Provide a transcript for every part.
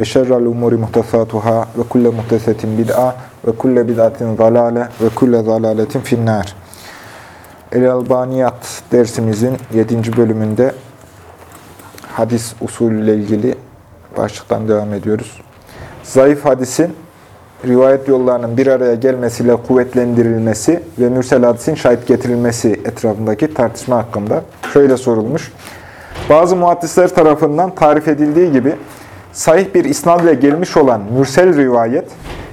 ve şerrel umuri muhtesatuhâ ve kulle muhtesetin bid'a ve kulle bid'atin zalâle ve kulle zalâletin finnâr. El-Albaniyat dersimizin 7. bölümünde hadis usulü ile ilgili başlıktan devam ediyoruz. Zayıf hadisin rivayet yollarının bir araya gelmesiyle kuvvetlendirilmesi ve mürsel hadisin şahit getirilmesi etrafındaki tartışma hakkında şöyle sorulmuş. Bazı muhaddisler tarafından tarif edildiği gibi sahih bir isnad ile gelmiş olan mürsel rivayet,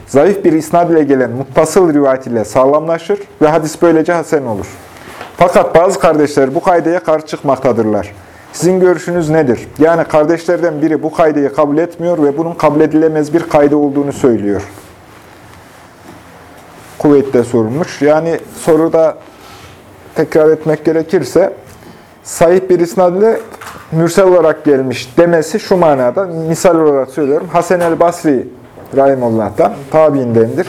zayıf bir isnad ile gelen muttasıl rivayet ile sağlamlaşır ve hadis böylece hasen olur. Fakat bazı kardeşler bu kaideye karşı çıkmaktadırlar. Sizin görüşünüz nedir? Yani kardeşlerden biri bu kaideyi kabul etmiyor ve bunun kabul edilemez bir kaide olduğunu söylüyor. Kuvvetle sorulmuş. Yani soruda tekrar etmek gerekirse, sahip bir isnad ile mürsel olarak gelmiş demesi şu manada, misal olarak söylüyorum. Hasan el Basri Rahimullah'tan, tabiindendir.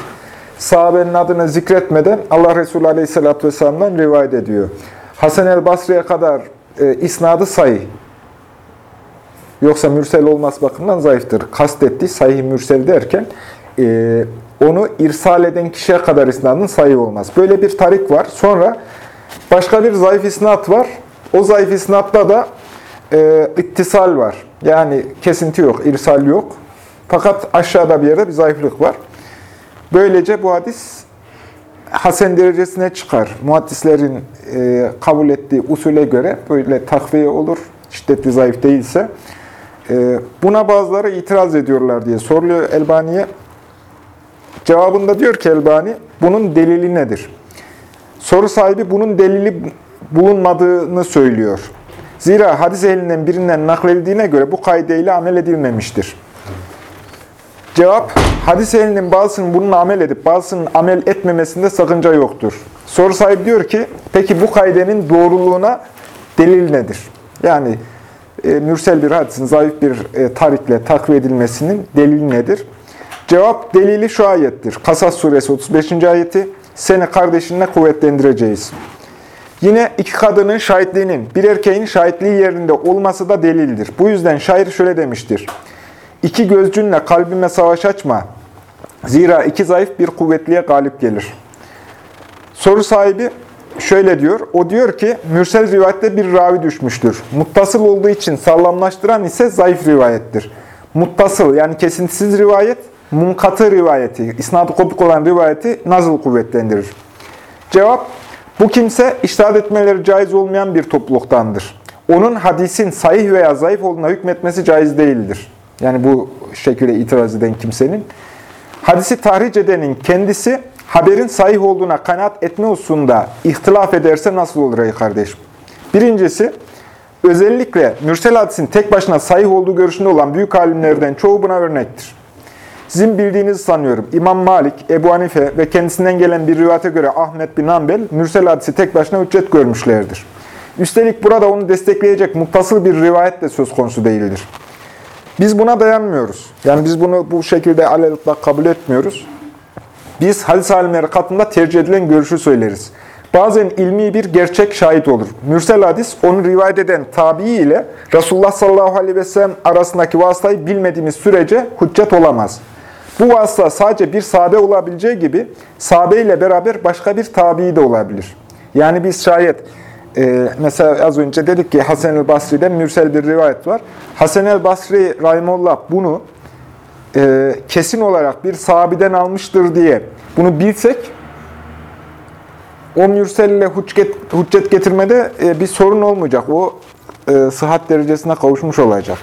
Sahabenin adını zikretmeden Allah Resulü Aleyhisselatü Vesselam'dan rivayet ediyor. Hasan el Basri'ye kadar e, isnadı sayı. Yoksa mürsel olması bakımından zayıftır. Kastettiği sahih mürsel derken e, onu irsal eden kişiye kadar isnadın sayı olmaz. Böyle bir tarik var. Sonra başka bir zayıf isnat var. O zayıf isnatta da e, ittisal var. Yani kesinti yok, irsal yok. Fakat aşağıda bir yerde bir zayıflık var. Böylece bu hadis hasen derecesine çıkar. Muhaddislerin e, kabul ettiği usule göre böyle takviye olur. Şiddetli zayıf değilse. E, buna bazıları itiraz ediyorlar diye soruluyor Elbani'ye. Cevabında diyor ki Elbani, bunun delili nedir? Soru sahibi bunun delili bulunmadığını söylüyor. Zira hadis elinden birinden nakledildiğine göre bu kaideyle amel edilmemiştir. Cevap, hadis elinin bazısının bununla amel edip bazısının amel etmemesinde sakınca yoktur. Soru sahibi diyor ki, peki bu kaidenin doğruluğuna delil nedir? Yani e, mürsel bir hadisin zayıf bir e, tarikle takviye edilmesinin delili nedir? Cevap, delili şu ayettir. Kasas suresi 35. ayeti, seni kardeşinle kuvvetlendireceğiz. Yine iki kadının şahitliğinin, bir erkeğin şahitliği yerinde olması da delildir. Bu yüzden şair şöyle demiştir. İki gözcünle kalbime savaş açma. Zira iki zayıf bir kuvvetliye galip gelir. Soru sahibi şöyle diyor. O diyor ki, mürsel rivayette bir ravi düşmüştür. Muttasıl olduğu için sağlamlaştıran ise zayıf rivayettir. Muttasıl yani kesintisiz rivayet, munkatı rivayeti, isnadı kopuk olan rivayeti nasıl kuvvetlendirir? Cevap, bu kimse iştahat etmeleri caiz olmayan bir topluluktandır. Onun hadisin sahih veya zayıf olduğuna hükmetmesi caiz değildir. Yani bu şekilde itiraz eden kimsenin. Hadisi tahric edenin kendisi haberin sahih olduğuna kanaat etme hususunda ihtilaf ederse nasıl olur ey kardeşim? Birincisi, özellikle mürsel hadisin tek başına sahih olduğu görüşünde olan büyük alimlerden çoğu buna örnektir. Sizin bildiğinizi sanıyorum. İmam Malik, Ebu Hanife ve kendisinden gelen bir rivayete göre Ahmet bin Hanbel, mürsel hadisi tek başına hüccet görmüşlerdir. Üstelik burada onu destekleyecek muttasıl bir rivayet de söz konusu değildir. Biz buna dayanmıyoruz. Yani biz bunu bu şekilde alelutla kabul etmiyoruz. Biz hadis alimleri katında tercih edilen görüşü söyleriz. Bazen ilmi bir gerçek şahit olur. Mürsel hadis, onu rivayet eden tabi ile Resulullah sallallahu aleyhi ve sellem arasındaki vasıtayı bilmediğimiz sürece hüccet olamaz. Bu vasıta sadece bir sahabe olabileceği gibi sahabe ile beraber başka bir tabi de olabilir. Yani biz şayet e, mesela az önce dedik ki Hasan el Basri'den mürsel bir rivayet var. Hasan el Basri Rahimullah bunu e, kesin olarak bir sahabeden almıştır diye bunu bilsek o mürsel ile hüccet, hüccet getirmede e, bir sorun olmayacak. O e, sıhhat derecesine kavuşmuş olacak.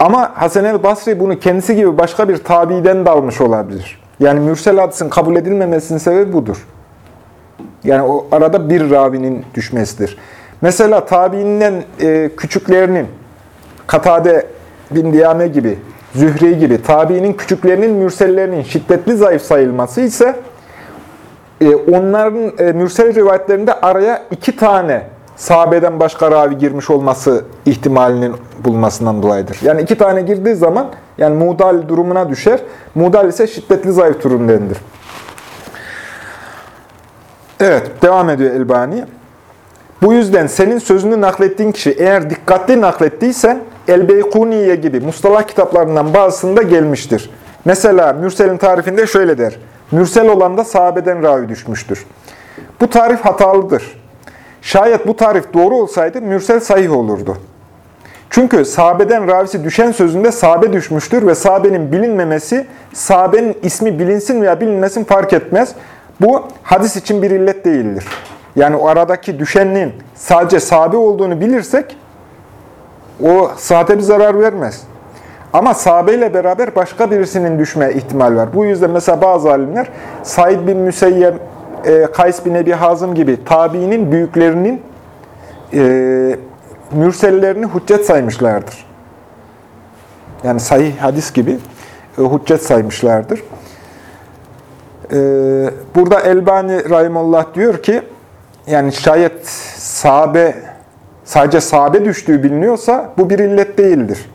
Ama Hasan el Basri bunu kendisi gibi başka bir tabiden de almış olabilir. Yani mürsel hadisin kabul edilmemesinin sebebi budur. Yani o arada bir ravinin düşmesidir. Mesela tabiinden e, küçüklerinin Katade bin Diyame gibi Zühri gibi tabiinin küçüklerinin, mürsellerinin şiddetli zayıf sayılması ise e, onların e, mürsel rivayetlerinde araya iki tane sahabeden başka ravi girmiş olması ihtimalinin bulmasından dolayıdır. Yani iki tane girdiği zaman yani mudal durumuna düşer. Mudal ise şiddetli zayıf durumdendir. Evet, devam ediyor Elbani. Bu yüzden senin sözünü naklettiğin kişi eğer dikkatli naklettiysen El-Beykuniye gibi mustalah kitaplarından bazısında gelmiştir. Mesela Mürsel'in tarifinde şöyle der. Mürsel olan da sahabeden ravi düşmüştür. Bu tarif hatalıdır. Şayet bu tarif doğru olsaydı Mürsel sahih olurdu. Çünkü sahabeden ravisi düşen sözünde sahabe düşmüştür ve sahabenin bilinmemesi, sahabenin ismi bilinsin veya bilinmesin fark etmez. Bu hadis için bir illet değildir. Yani o aradaki düşenin sadece sahabe olduğunu bilirsek o saate bir zarar vermez. Ama sahabeyle beraber başka birisinin düşme ihtimal var. Bu yüzden mesela bazı alimler Said bin Müseyyem, e, Kays bin Ebi Hazım gibi tabiinin büyüklerinin e, mürsellerini hüccet saymışlardır. Yani sahih hadis gibi e, hüccet saymışlardır. E, burada Elbani Rahimullah diyor ki, yani şayet sahabe, sadece sahabe düştüğü biliniyorsa bu bir illet değildir.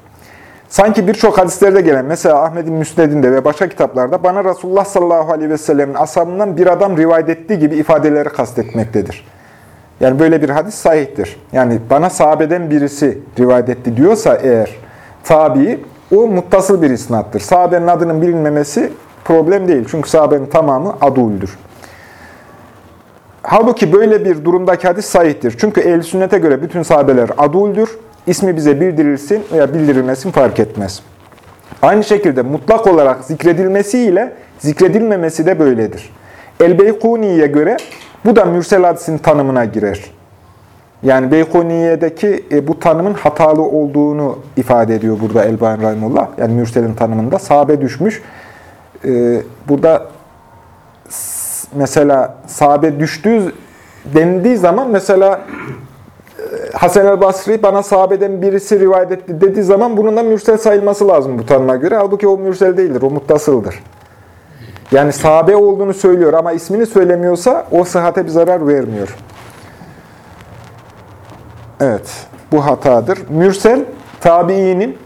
Sanki birçok hadislerde gelen, mesela Ahmet'in Müsned'inde ve başka kitaplarda bana Resulullah sallallahu aleyhi ve sellemin ashabından bir adam rivayet ettiği gibi ifadeleri kastetmektedir. Yani böyle bir hadis sahihtir. Yani bana sahabeden birisi rivayet etti diyorsa eğer tabi, o muttasıl bir isnattır. Sahabenin adının bilinmemesi problem değil. Çünkü sahabenin tamamı aduldür. Halbuki böyle bir durumdaki hadis sahihtir. Çünkü ehl sünnete göre bütün sahabeler aduldür. İsmi bize bildirilsin veya bildirilmesin fark etmez. Aynı şekilde mutlak olarak zikredilmesiyle zikredilmemesi de böyledir. El-Beykuni'ye göre bu da mürsel hadisin tanımına girer. Yani Beykuniye'deki e, bu tanımın hatalı olduğunu ifade ediyor burada Elbani Rahimullah. Yani mürselin tanımında sahabe düşmüş. E, burada mesela sahabe düştüğü denildiği zaman mesela Hasan el Basri bana sahabeden birisi rivayet etti dediği zaman bunun da mürsel sayılması lazım bu tanıma göre. Halbuki o mürsel değildir, o muttasıldır. Yani sahabe olduğunu söylüyor ama ismini söylemiyorsa o sıhhate bir zarar vermiyor. Evet, bu hatadır. Mürsel, tabiinin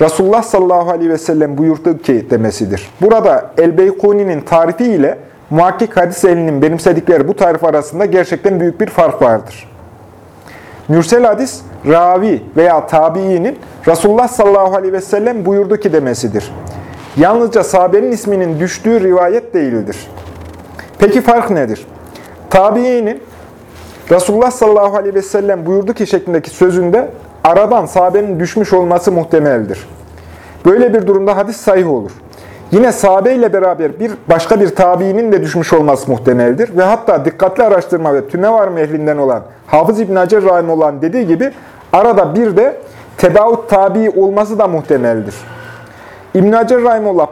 Resulullah sallallahu aleyhi ve sellem buyurdu ki demesidir. Burada El-Beykuni'nin tarifi ile muhakkik hadis elinin benimsedikleri bu tarif arasında gerçekten büyük bir fark vardır. Mürsel hadis, ravi veya tabiinin Resulullah sallallahu aleyhi ve sellem buyurdu ki demesidir. Yalnızca sahabenin isminin düştüğü rivayet değildir. Peki fark nedir? Tabiinin Resulullah sallallahu aleyhi ve sellem buyurdu ki şeklindeki sözünde aradan sahabenin düşmüş olması muhtemeldir. Böyle bir durumda hadis sahih olur. Yine sahabe ile beraber bir başka bir tabiinin de düşmüş olması muhtemeldir. Ve hatta dikkatli araştırma ve tüme var ehlinden olan Hafız İbn Hacer Rahim olan dediği gibi arada bir de tebaut tabi olması da muhtemeldir. İbn Hacer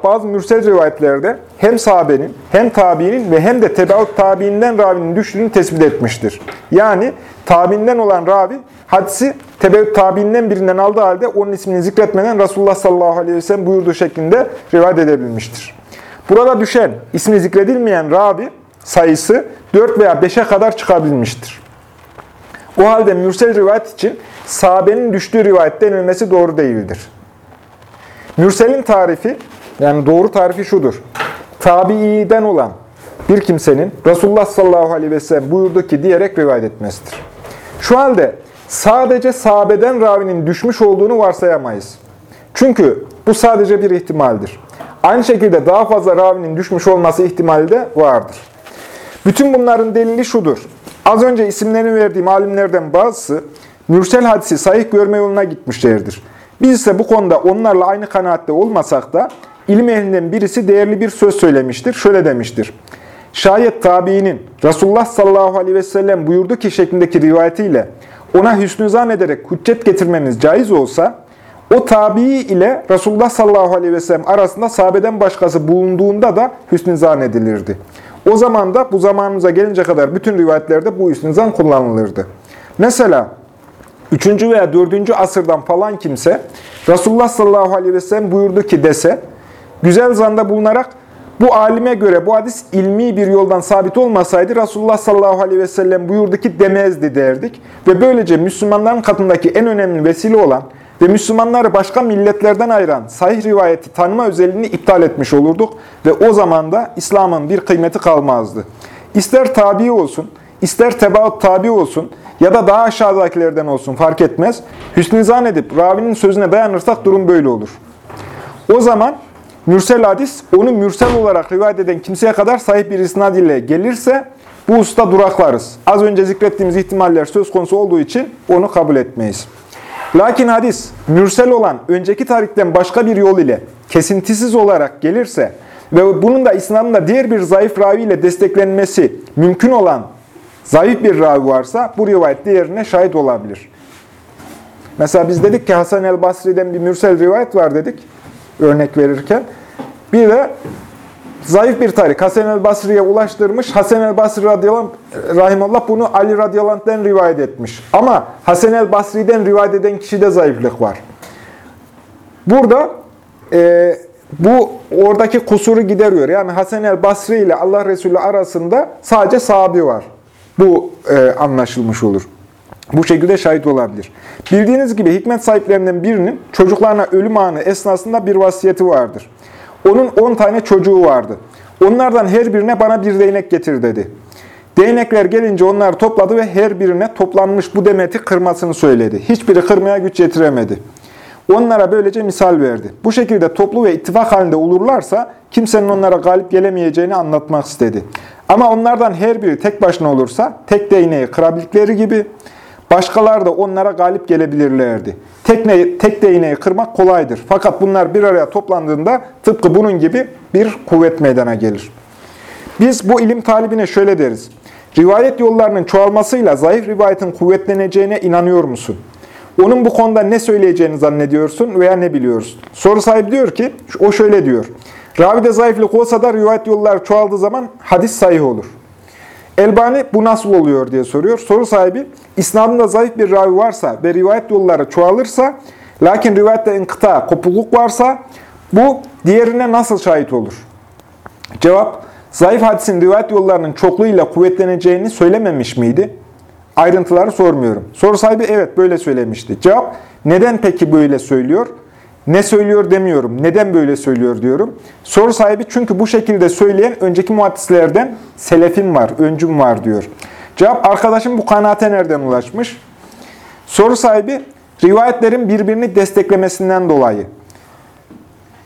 bazı mürsel rivayetlerde hem sahabenin, hem tabiinin ve hem de tebaut tabiinden ravinin düştüğünü tespit etmiştir. Yani tabiinden olan ravi hadisi tebaut tabiinden birinden aldığı halde onun ismini zikretmeden Resulullah sallallahu aleyhi ve sellem buyurduğu şeklinde rivayet edebilmiştir. Burada düşen, ismi zikredilmeyen ravi sayısı 4 veya 5'e kadar çıkabilmiştir. O halde mürsel rivayet için sahabenin düştüğü rivayet denilmesi doğru değildir. Mürselin tarifi, yani doğru tarifi şudur. Tabi'iden olan bir kimsenin Resulullah sallallahu aleyhi ve sellem buyurdu ki diyerek rivayet etmesidir. Şu halde sadece sahabeden ravinin düşmüş olduğunu varsayamayız. Çünkü bu sadece bir ihtimaldir. Aynı şekilde daha fazla ravinin düşmüş olması ihtimali de vardır. Bütün bunların delili şudur. Az önce isimlerini verdiğim alimlerden bazısı mürsel hadisi sahih görme yoluna gitmişlerdir. Biz ise bu konuda onlarla aynı kanaatte olmasak da ilim ehlinden birisi değerli bir söz söylemiştir. Şöyle demiştir. Şayet tabiinin Resulullah sallallahu aleyhi ve sellem buyurdu ki şeklindeki rivayetiyle ona hüsnü zannederek hüccet getirmemiz caiz olsa, o tabii ile Resulullah sallallahu aleyhi ve sellem arasında sahabeden başkası bulunduğunda da hüsnü zannedilirdi. O zaman da bu zamanımıza gelince kadar bütün rivayetlerde bu hüsnü zan kullanılırdı. Mesela 3. veya 4. asırdan falan kimse Resulullah sallallahu aleyhi ve sellem buyurdu ki dese, güzel zanda bulunarak bu alime göre bu hadis ilmi bir yoldan sabit olmasaydı Resulullah sallallahu aleyhi ve sellem buyurdu ki demezdi derdik. Ve böylece Müslümanların katındaki en önemli vesile olan ve Müslümanları başka milletlerden ayıran sahih rivayeti tanıma özelliğini iptal etmiş olurduk ve o zaman da İslam'ın bir kıymeti kalmazdı. İster tabi olsun, ister tebaut tabi olsun ya da daha aşağıdakilerden olsun fark etmez. Hüsnü zan edip ravinin sözüne dayanırsak durum böyle olur. O zaman mürsel hadis onu mürsel olarak rivayet eden kimseye kadar sahip bir isnad ile gelirse bu usta duraklarız. Az önce zikrettiğimiz ihtimaller söz konusu olduğu için onu kabul etmeyiz. Lakin hadis mürsel olan önceki tarihten başka bir yol ile kesintisiz olarak gelirse ve bunun da İslam'da diğer bir zayıf ravi ile desteklenmesi mümkün olan zayıf bir ravi varsa bu rivayet diğerine şahit olabilir. Mesela biz dedik ki Hasan el Basri'den bir mürsel rivayet var dedik örnek verirken. Bir de zayıf bir tarih Hasan el Basri'ye ulaştırmış. Hasan el Basri radıyallahu rahimallah bunu Ali radıyallahu rivayet etmiş. Ama Hasan el Basri'den rivayet eden kişide zayıflık var. Burada e, bu oradaki kusuru gideriyor. Yani Hasan el Basri ile Allah Resulü arasında sadece sahabi var. Bu e, anlaşılmış olur. Bu şekilde şahit olabilir. Bildiğiniz gibi hikmet sahiplerinden birinin çocuklarına ölüm anı esnasında bir vasiyeti vardır. Onun 10 tane çocuğu vardı. Onlardan her birine bana bir değnek getir dedi. Değnekler gelince onları topladı ve her birine toplanmış bu demeti kırmasını söyledi. Hiçbiri kırmaya güç yetiremedi. Onlara böylece misal verdi. Bu şekilde toplu ve ittifak halinde olurlarsa kimsenin onlara galip gelemeyeceğini anlatmak istedi. Ama onlardan her biri tek başına olursa tek değneği kırabildikleri gibi başkaları da onlara galip gelebilirlerdi. Tek, ne, tek değneği kırmak kolaydır. Fakat bunlar bir araya toplandığında tıpkı bunun gibi bir kuvvet meydana gelir. Biz bu ilim talibine şöyle deriz. Rivayet yollarının çoğalmasıyla zayıf rivayetin kuvvetleneceğine inanıyor musun? Onun bu konuda ne söyleyeceğini zannediyorsun veya ne biliyorsun? Soru sahibi diyor ki, o şöyle diyor. Ravide zayıflık olsa da rivayet yolları çoğaldığı zaman hadis sahih olur. Elbani bu nasıl oluyor diye soruyor. Soru sahibi, İslam'da zayıf bir ravi varsa ve rivayet yolları çoğalırsa, lakin rivayette inkıta, kopukluk varsa, bu diğerine nasıl şahit olur? Cevap, zayıf hadisin rivayet yollarının çokluğuyla kuvvetleneceğini söylememiş miydi? Ayrıntıları sormuyorum. Soru sahibi evet böyle söylemişti. Cevap, neden peki böyle söylüyor? Ne söylüyor demiyorum. Neden böyle söylüyor diyorum. Soru sahibi çünkü bu şekilde söyleyen önceki muhaddislerden selefim var, öncüm var diyor. Cevap arkadaşım bu kanaate nereden ulaşmış? Soru sahibi rivayetlerin birbirini desteklemesinden dolayı.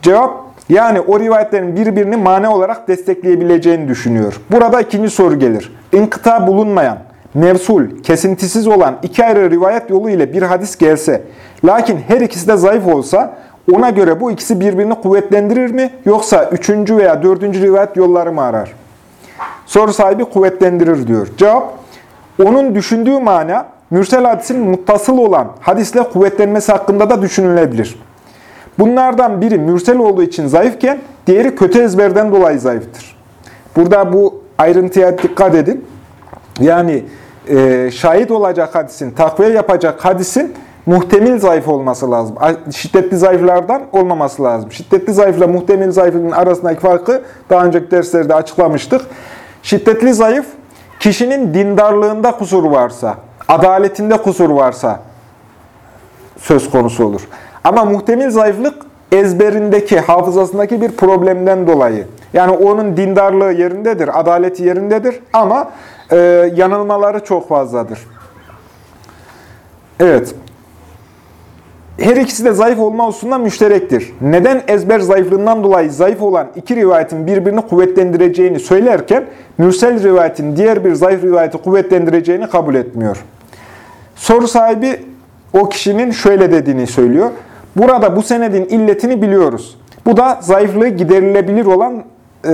Cevap yani o rivayetlerin birbirini mane olarak destekleyebileceğini düşünüyor. Burada ikinci soru gelir. İnkıta bulunmayan, mevsul, kesintisiz olan iki ayrı rivayet yolu ile bir hadis gelse, lakin her ikisi de zayıf olsa, ona göre bu ikisi birbirini kuvvetlendirir mi, yoksa üçüncü veya dördüncü rivayet yolları mı arar? Soru sahibi kuvvetlendirir diyor. Cevap, onun düşündüğü mana, mürsel hadisin muttasıl olan hadisle kuvvetlenmesi hakkında da düşünülebilir. Bunlardan biri mürsel olduğu için zayıfken, diğeri kötü ezberden dolayı zayıftır. Burada bu ayrıntıya dikkat edin. Yani e, şahit olacak hadisin, takviye yapacak hadisin muhtemel zayıf olması lazım. Şiddetli zayıflardan olmaması lazım. Şiddetli zayıfla muhtemel zayıflığın arasındaki farkı daha önceki derslerde açıklamıştık. Şiddetli zayıf, kişinin dindarlığında kusur varsa, adaletinde kusur varsa söz konusu olur. Ama muhtemel zayıflık ezberindeki, hafızasındaki bir problemden dolayı. Yani onun dindarlığı yerindedir, adaleti yerindedir ama e, yanılmaları çok fazladır. Evet. Her ikisi de zayıf olma hususunda müşterektir. Neden ezber zayıflığından dolayı zayıf olan iki rivayetin birbirini kuvvetlendireceğini söylerken, mürsel rivayetin diğer bir zayıf rivayeti kuvvetlendireceğini kabul etmiyor. Soru sahibi o kişinin şöyle dediğini söylüyor. Burada bu senedin illetini biliyoruz. Bu da zayıflığı giderilebilir olan e,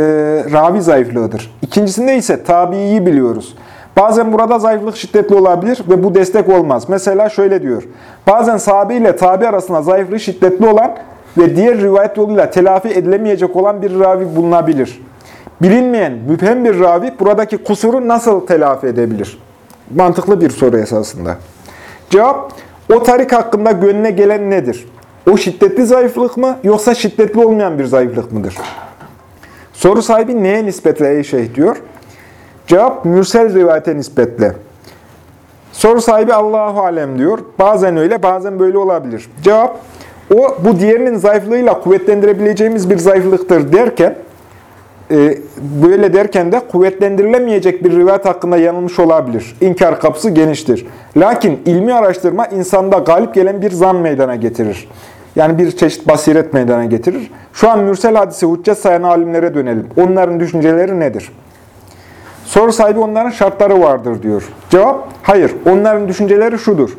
ravi zayıflığıdır. İkincisinde ise tabiiyi biliyoruz. Bazen burada zayıflık şiddetli olabilir ve bu destek olmaz. Mesela şöyle diyor. Bazen sahabe ile tabi arasında zayıflığı şiddetli olan ve diğer rivayet yoluyla telafi edilemeyecek olan bir ravi bulunabilir. Bilinmeyen, müphem bir ravi buradaki kusuru nasıl telafi edebilir? Mantıklı bir soru esasında. Cevap, O tarik hakkında gönlüne gelen nedir? O şiddetli zayıflık mı yoksa şiddetli olmayan bir zayıflık mıdır? Soru sahibi neye nispetle ey şeyh diyor. Cevap mürsel rivayete nispetle. Soru sahibi Allahu alem diyor. Bazen öyle, bazen böyle olabilir. Cevap o bu diğerinin zayıflığıyla kuvvetlendirebileceğimiz bir zayıflıktır derken e, böyle derken de kuvvetlendirilemeyecek bir rivayet hakkında yanılmış olabilir. İnkar kapısı geniştir. Lakin ilmi araştırma insanda galip gelen bir zan meydana getirir. Yani bir çeşit basiret meydana getirir. Şu an mürsel hadisi hüccet sayan alimlere dönelim. Onların düşünceleri nedir? Soru sahibi onların şartları vardır diyor. Cevap, hayır. Onların düşünceleri şudur.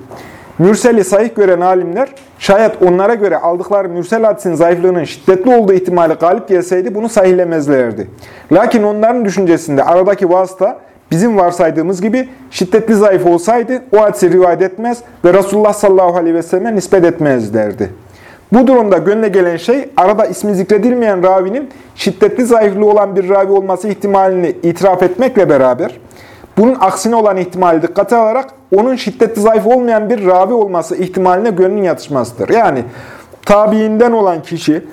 Mürseli sahih gören alimler, şayet onlara göre aldıkları mürsel hadisin zayıflığının şiddetli olduğu ihtimali galip gelseydi bunu sahihlemezlerdi. Lakin onların düşüncesinde aradaki vasıta bizim varsaydığımız gibi şiddetli zayıf olsaydı o hadisi rivayet etmez ve Resulullah sallallahu aleyhi ve selleme nispet etmezlerdi. Bu durumda gönle gelen şey arada ismi zikredilmeyen ravinin şiddetli zayıflığı olan bir ravi olması ihtimalini itiraf etmekle beraber bunun aksine olan ihtimali dikkate alarak onun şiddetli zayıf olmayan bir ravi olması ihtimaline gönlün yatışmasıdır. Yani tabiinden olan kişi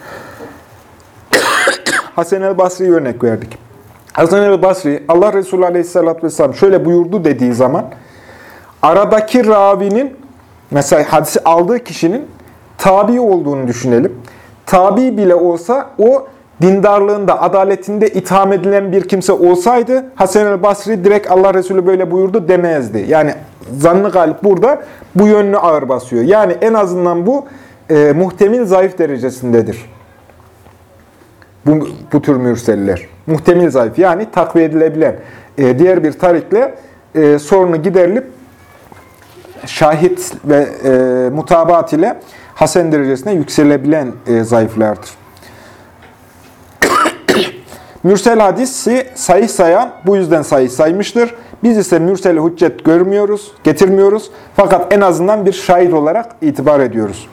Hasan el Basri'yi örnek verdik. Hasan el Basri Allah Resulü Aleyhisselatü Vesselam şöyle buyurdu dediği zaman aradaki ravinin mesela hadisi aldığı kişinin tabi olduğunu düşünelim. Tabi bile olsa o dindarlığında, adaletinde itham edilen bir kimse olsaydı Hasan el Basri direkt Allah Resulü böyle buyurdu demezdi. Yani zannı galip burada bu yönünü ağır basıyor. Yani en azından bu e, muhtemel zayıf derecesindedir. Bu, bu tür mürseller. Muhtemel zayıf yani takviye edilebilen. E, diğer bir tarikle e, sorunu giderilip şahit ve e, mutabat ile hasen derecesine yükselebilen e, zayıflardır. Mürsel hadisi sayı sayan bu yüzden sayı saymıştır. Biz ise mürsel hüccet görmüyoruz, getirmiyoruz. Fakat en azından bir şahit olarak itibar ediyoruz.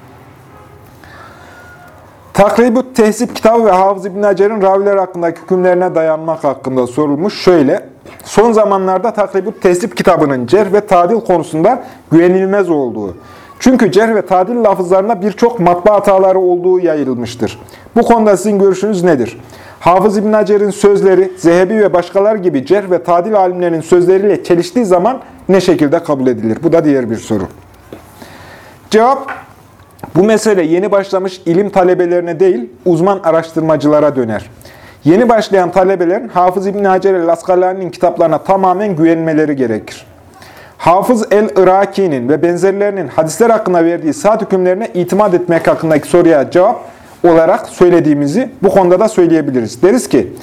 Takribü Tehzip kitabı ve Hafız İbn Hacer'in raviler hakkındaki hükümlerine dayanmak hakkında sorulmuş. Şöyle, son zamanlarda Takribü Tehzip kitabının cerh ve tadil konusunda güvenilmez olduğu, çünkü cerh ve tadil lafızlarında birçok matbaa hataları olduğu yayılmıştır. Bu konuda sizin görüşünüz nedir? Hafız İbn Hacer'in sözleri, Zehebi ve başkalar gibi cerh ve tadil alimlerinin sözleriyle çeliştiği zaman ne şekilde kabul edilir? Bu da diğer bir soru. Cevap, bu mesele yeni başlamış ilim talebelerine değil, uzman araştırmacılara döner. Yeni başlayan talebelerin Hafız İbn Hacer el-Askalani'nin kitaplarına tamamen güvenmeleri gerekir. Hafız el-Iraki'nin ve benzerlerinin hadisler hakkında verdiği saat hükümlerine itimat etmek hakkındaki soruya cevap olarak söylediğimizi bu konuda da söyleyebiliriz. Deriz ki,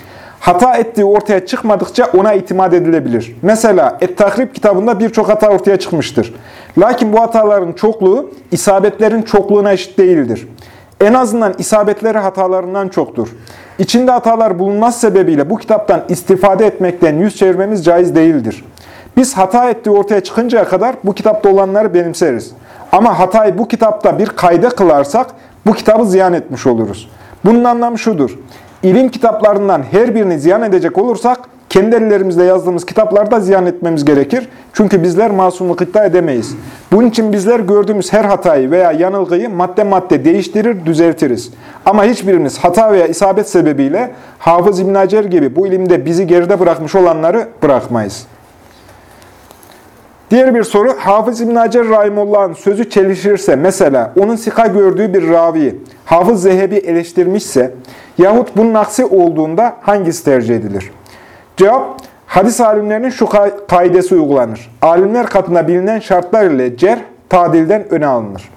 hata ettiği ortaya çıkmadıkça ona itimat edilebilir. Mesela Et-Tahrib kitabında birçok hata ortaya çıkmıştır. Lakin bu hataların çokluğu isabetlerin çokluğuna eşit değildir. En azından isabetleri hatalarından çoktur. İçinde hatalar bulunmaz sebebiyle bu kitaptan istifade etmekten yüz çevirmemiz caiz değildir. Biz hata ettiği ortaya çıkıncaya kadar bu kitapta olanları benimseriz. Ama hatayı bu kitapta bir kayda kılarsak bu kitabı ziyan etmiş oluruz. Bunun anlamı şudur. İlim kitaplarından her birini ziyan edecek olursak kendi ellerimizle yazdığımız kitaplarda ziyan etmemiz gerekir. Çünkü bizler masumluk iddia edemeyiz. Bunun için bizler gördüğümüz her hatayı veya yanılgıyı madde madde değiştirir, düzeltiriz. Ama hiçbirimiz hata veya isabet sebebiyle Hafız İbn Hacer gibi bu ilimde bizi geride bırakmış olanları bırakmayız. Diğer bir soru, Hafız İbn Hacer Rahimullah'ın sözü çelişirse, mesela onun sika gördüğü bir ravi, Hafız Zehebi eleştirmişse, yahut bunun aksi olduğunda hangisi tercih edilir? Cevap, hadis alimlerinin şu kaidesi uygulanır. Alimler katında bilinen şartlar ile cerh, tadilden öne alınır.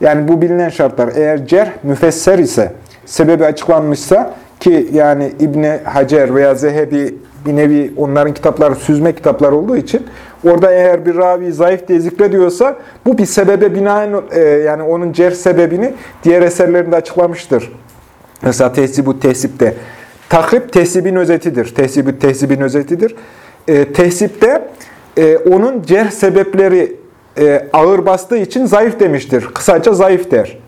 Yani bu bilinen şartlar, eğer cerh müfesser ise, sebebi açıklanmışsa, ki yani İbni Hacer veya Zehebi bir nevi onların kitapları süzme kitaplar olduğu için orada eğer bir ravi zayıf diye zikrediyorsa bu bir sebebe binaen e, yani onun cer sebebini diğer eserlerinde açıklamıştır. Mesela tehsibu tehsipte. Takrib tehsibin özetidir. Tehsibu tehsibin özetidir. E, tehsipte e, onun cer sebepleri e, ağır bastığı için zayıf demiştir. Kısaca zayıf der.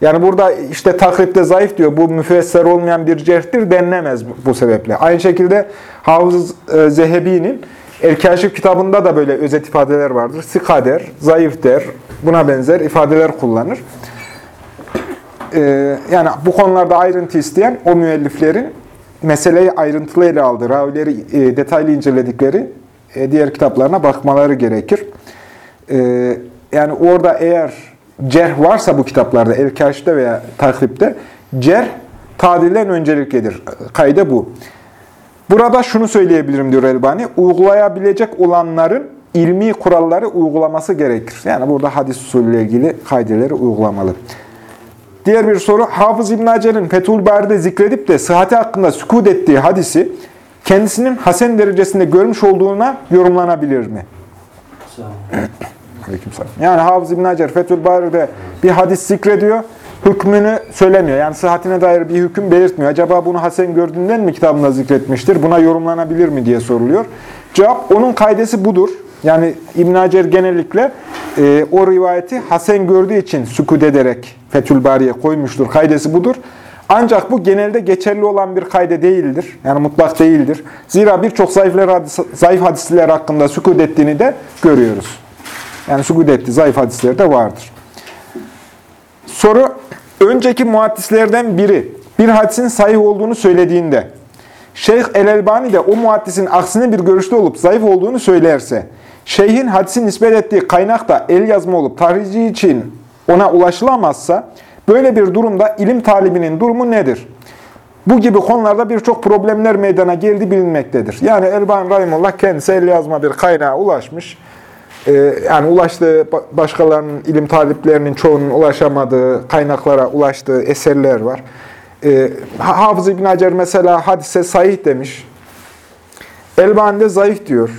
Yani burada işte takripte zayıf diyor. Bu müfesser olmayan bir cerhtir denilemez bu sebeple. Aynı şekilde Hafız e, Zehebi'nin El Kaşif kitabında da böyle özet ifadeler vardır. Sika der, zayıf der, buna benzer ifadeler kullanır. Ee, yani bu konularda ayrıntı isteyen o müelliflerin meseleyi ayrıntılı ele aldığı, ravileri e, detaylı inceledikleri e, diğer kitaplarına bakmaları gerekir. E, yani orada eğer cerh varsa bu kitaplarda, El-Kaş'ta veya Takrip'te, cerh tadilden önceliklidir. Kayda bu. Burada şunu söyleyebilirim diyor Elbani, uygulayabilecek olanların ilmi kuralları uygulaması gerekir. Yani burada hadis usulü ilgili kaideleri uygulamalı. Diğer bir soru, Hafız İbn Hacer'in Fethul Bari'de zikredip de sıhhati hakkında sükut ettiği hadisi kendisinin hasen derecesinde görmüş olduğuna yorumlanabilir mi? Aleykümselam. Yani Hafız İbn Hacer Fethül Bari'de bir hadis zikrediyor, hükmünü söylemiyor. Yani sıhhatine dair bir hüküm belirtmiyor. Acaba bunu Hasan gördüğünden mi kitabında zikretmiştir? Buna yorumlanabilir mi diye soruluyor. Cevap, onun kaidesi budur. Yani İbn Hacer genellikle e, o rivayeti Hasan gördüğü için sükut ederek Fethül Bari'ye koymuştur. Kaidesi budur. Ancak bu genelde geçerli olan bir kayde değildir. Yani mutlak değildir. Zira birçok zayıf hadisler hakkında sükut ettiğini de görüyoruz. Yani sükut ettiği zayıf hadisler de vardır. Soru, önceki muhaddislerden biri bir hadisin sahih olduğunu söylediğinde, Şeyh El-Elbani de o muhaddisin aksine bir görüşte olup zayıf olduğunu söylerse, şeyhin hadisin nispet ettiği kaynak da el yazma olup tahrici için ona ulaşılamazsa, böyle bir durumda ilim talibinin durumu nedir? Bu gibi konularda birçok problemler meydana geldi bilinmektedir. Yani Elbani Rahimullah kendisi el yazma bir kaynağa ulaşmış. Ee, yani ulaştığı başkalarının ilim taliplerinin çoğunun ulaşamadığı kaynaklara ulaştığı eserler var. Ee, Hafız İbn Hacer mesela hadise sahih demiş. Elbani de zayıf diyor.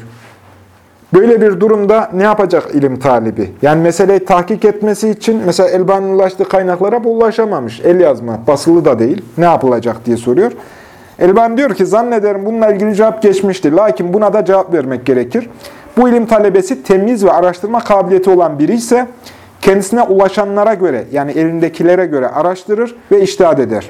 Böyle bir durumda ne yapacak ilim talibi? Yani meseleyi tahkik etmesi için mesela Elbani'nin ulaştığı kaynaklara bu ulaşamamış. El yazma, basılı da değil. Ne yapılacak diye soruyor. Elbani diyor ki zannederim bununla ilgili cevap geçmiştir. Lakin buna da cevap vermek gerekir. Bu ilim talebesi temiz ve araştırma kabiliyeti olan biri ise kendisine ulaşanlara göre yani elindekilere göre araştırır ve iştihad eder.